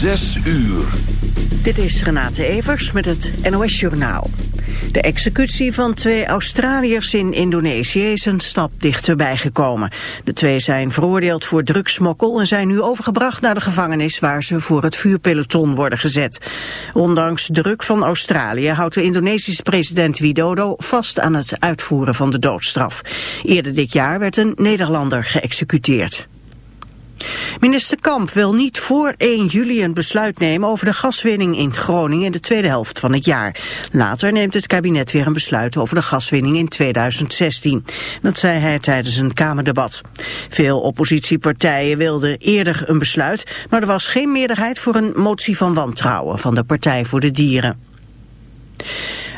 Zes uur. Dit is Renate Evers met het NOS Journaal. De executie van twee Australiërs in Indonesië is een stap dichterbij gekomen. De twee zijn veroordeeld voor drugsmokkel en zijn nu overgebracht naar de gevangenis waar ze voor het vuurpeloton worden gezet. Ondanks druk van Australië houdt de Indonesische president Widodo vast aan het uitvoeren van de doodstraf. Eerder dit jaar werd een Nederlander geëxecuteerd. Minister Kamp wil niet voor 1 juli een besluit nemen over de gaswinning in Groningen in de tweede helft van het jaar. Later neemt het kabinet weer een besluit over de gaswinning in 2016. Dat zei hij tijdens een Kamerdebat. Veel oppositiepartijen wilden eerder een besluit, maar er was geen meerderheid voor een motie van wantrouwen van de Partij voor de Dieren.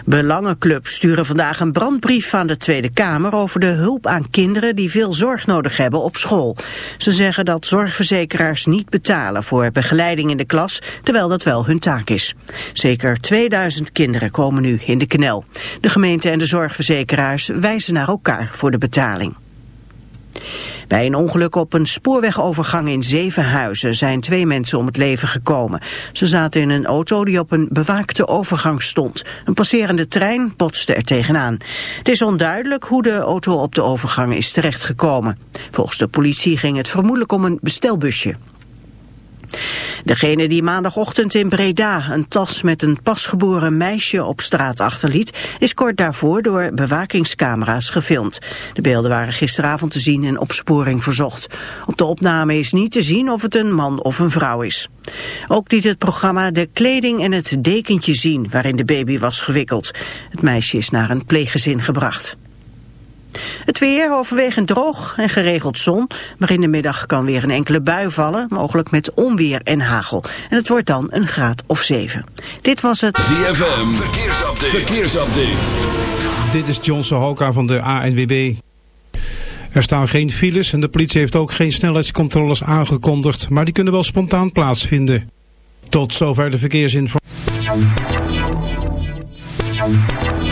Belangenclubs sturen vandaag een brandbrief aan de Tweede Kamer over de hulp aan kinderen die veel zorg nodig hebben op school. Ze zeggen dat zorgverzekeraars niet betalen voor begeleiding in de klas, terwijl dat wel hun taak is. Zeker 2000 kinderen komen nu in de knel. De gemeente en de zorgverzekeraars wijzen naar elkaar voor de betaling. Bij een ongeluk op een spoorwegovergang in Zevenhuizen zijn twee mensen om het leven gekomen. Ze zaten in een auto die op een bewaakte overgang stond. Een passerende trein botste er tegenaan. Het is onduidelijk hoe de auto op de overgang is terechtgekomen. Volgens de politie ging het vermoedelijk om een bestelbusje. Degene die maandagochtend in Breda een tas met een pasgeboren meisje op straat achterliet, is kort daarvoor door bewakingscamera's gefilmd. De beelden waren gisteravond te zien en opsporing verzocht. Op de opname is niet te zien of het een man of een vrouw is. Ook liet het programma de kleding en het dekentje zien waarin de baby was gewikkeld. Het meisje is naar een pleeggezin gebracht. Het weer overwegend droog en geregeld zon, maar in de middag kan weer een enkele bui vallen, mogelijk met onweer en hagel. En het wordt dan een graad of 7. Dit was het ZFM, verkeersupdate. verkeersupdate. Dit is Johnson Hoka van de ANWB. Er staan geen files en de politie heeft ook geen snelheidscontroles aangekondigd, maar die kunnen wel spontaan plaatsvinden. Tot zover de verkeersinformatie.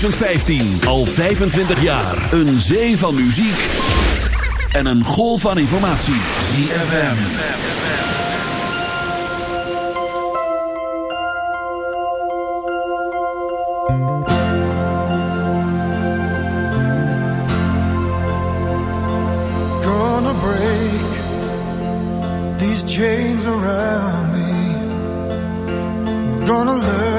2015. Al 25 jaar. Een zee van muziek. En een golf van informatie. ZFM. Gonna break these chains around me. Gonna learn.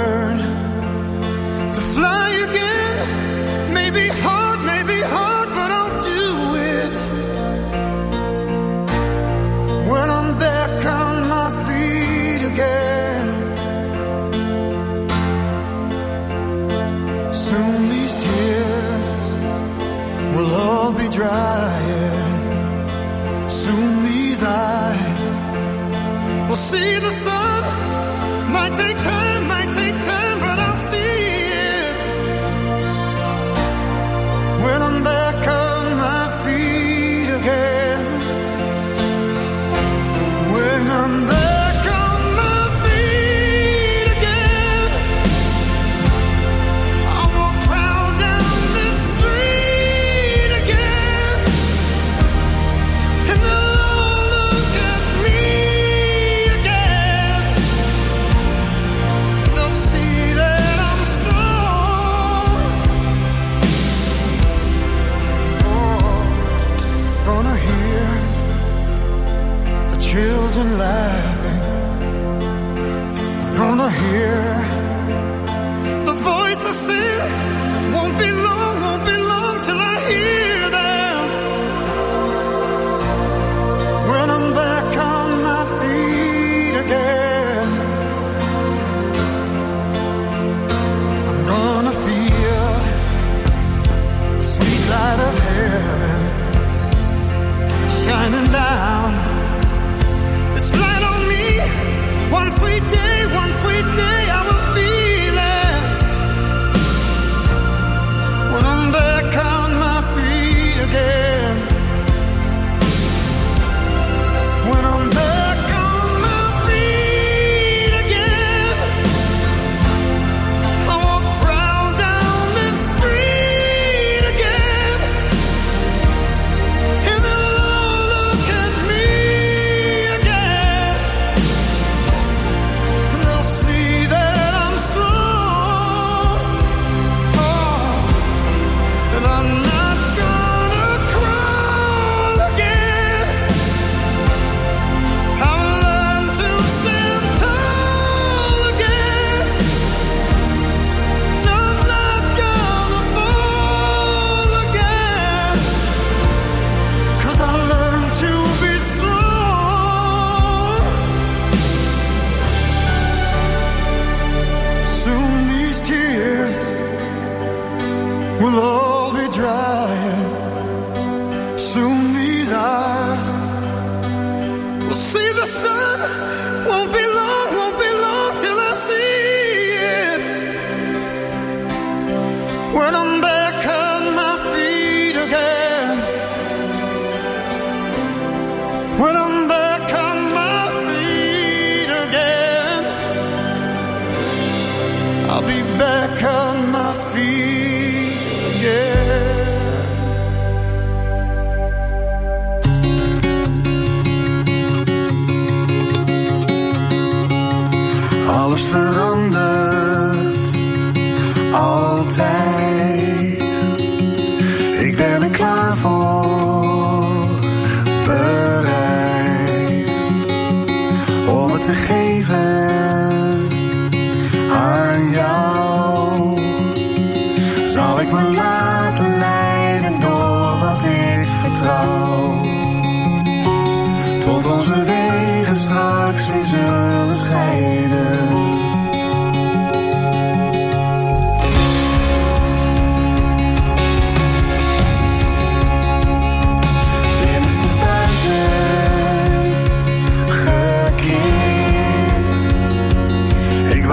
every time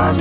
Hoe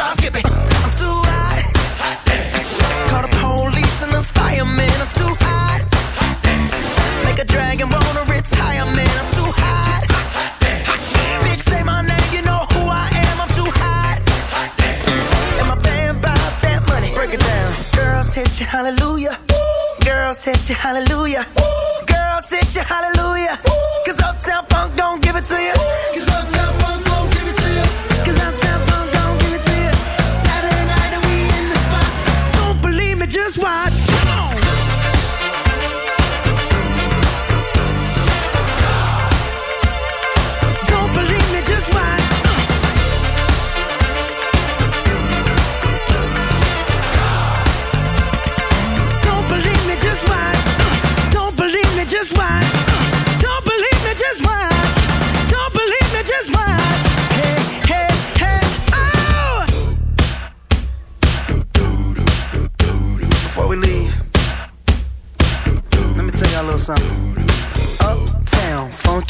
I'm too hot. hot Call the police and the fireman. I'm too hot. hot Make a dragon wanna retire. I'm too hot. hot Bitch, say my name, you know who I am. I'm too hot. And my band bought that money. Break it down. Girls hit you, hallelujah. Girls hit you, hallelujah. Girls hit you, hallelujah. Cause Uptown Funk don't give it to you. Cause Uptown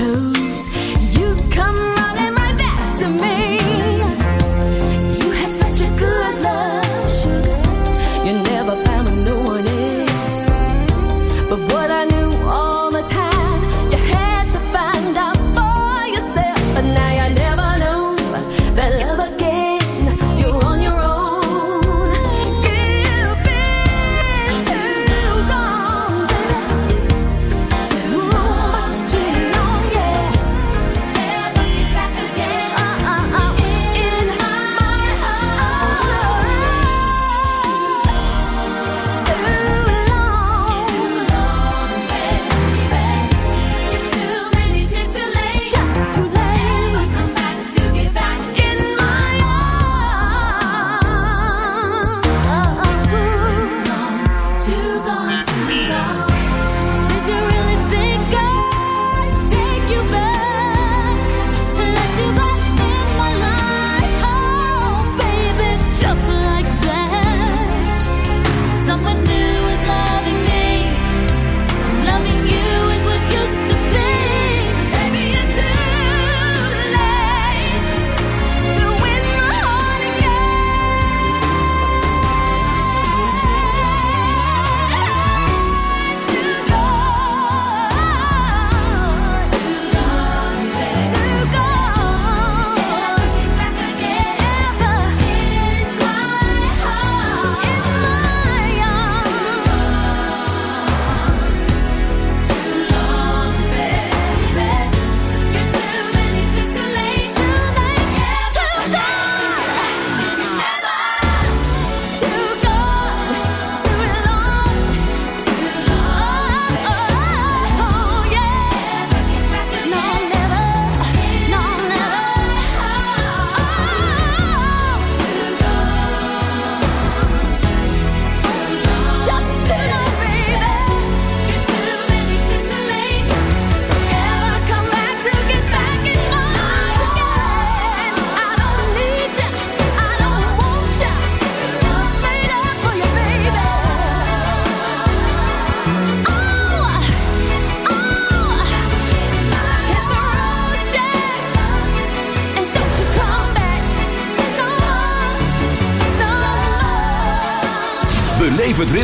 chose.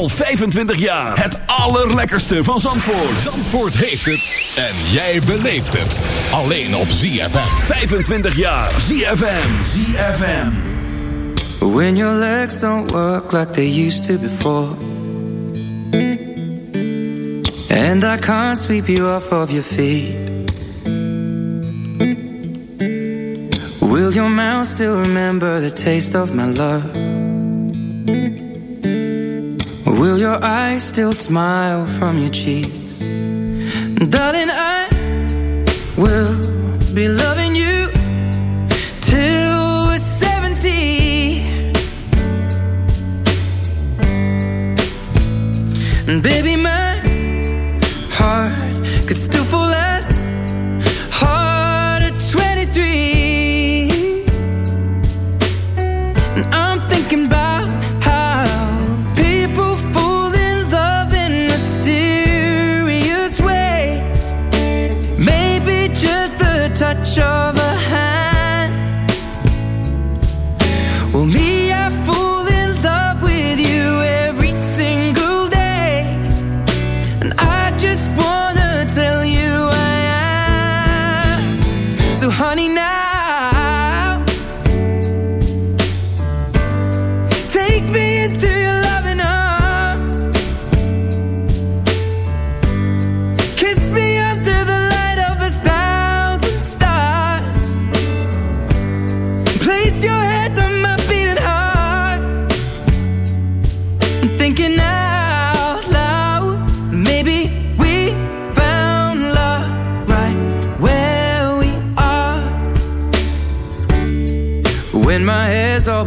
Al 25 jaar. Het allerlekkerste van Zandvoort. Zandvoort heeft het. En jij beleeft het. Alleen op ZFM. 25 jaar. ZFM. ZFM. When your legs don't work like they used to before. And I can't sweep you off of your feet. Will your mouth still remember the taste of my love? your eyes still smile from your cheeks. Darling, I will be loving you Till we're 70 baby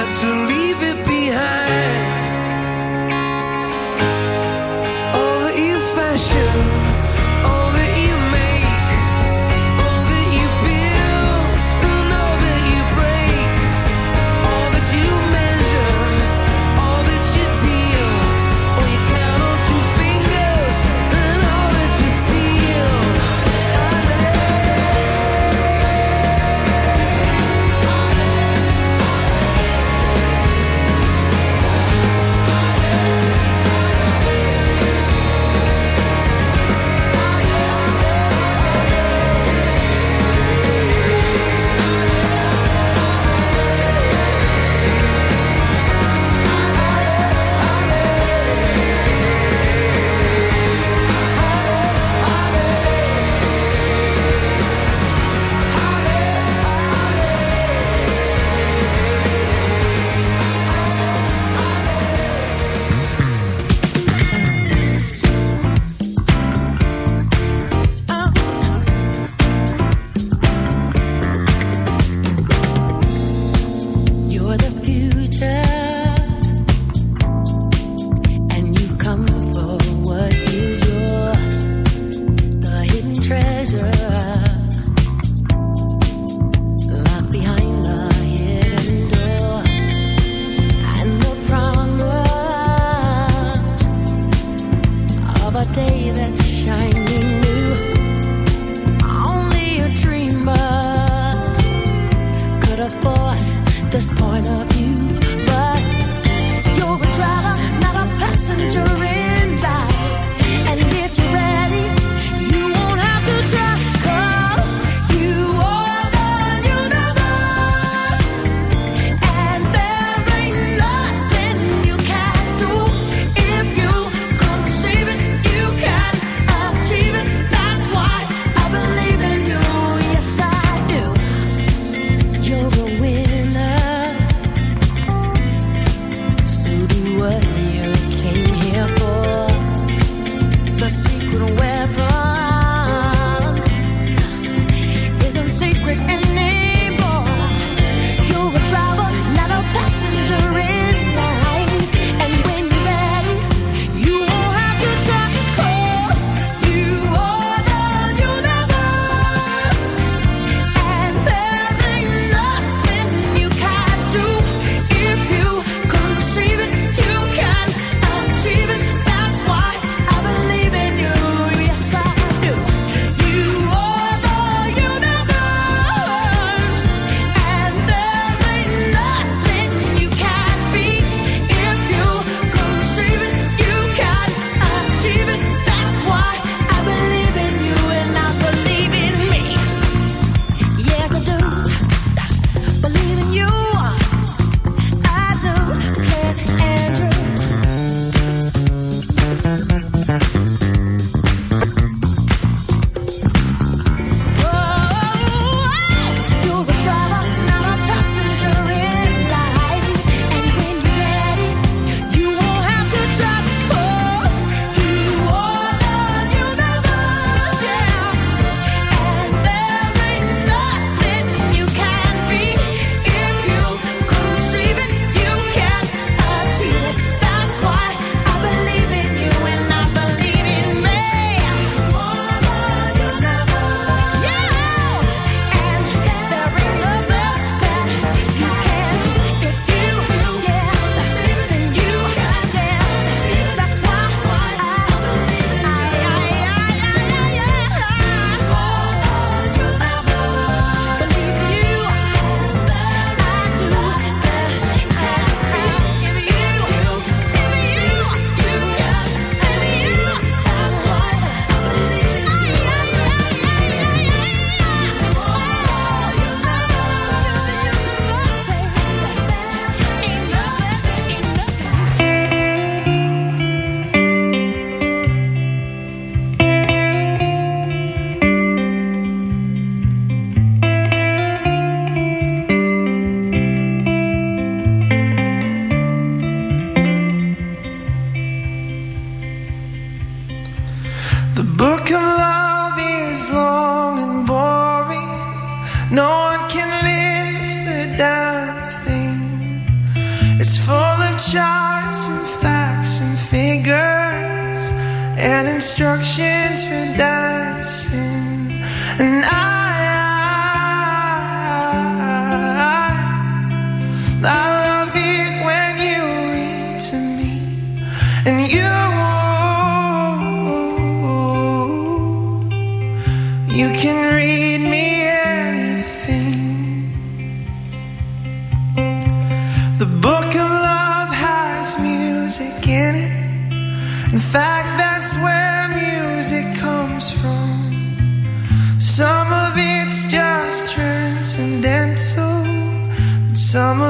had to leave it summer